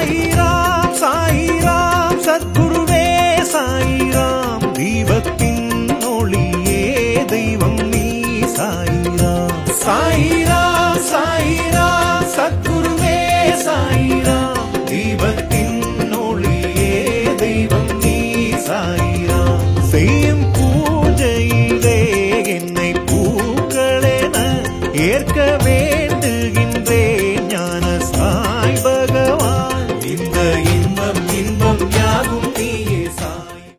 சாயிராம் சாயிராம் சத்குருவே சாயிராம். தீபத்தின் ஒளியே தெய்வம் நீ சாயிராம். சாயிராம் சாயிராம் சத்குருவே சாயிராம். தீபத்தின் ஒளியே தெய்வம் நீ சாயிராம். செய்யும் பூஜையிலே என்னை பூக்களென ஏற்க வேண்டுகின்ற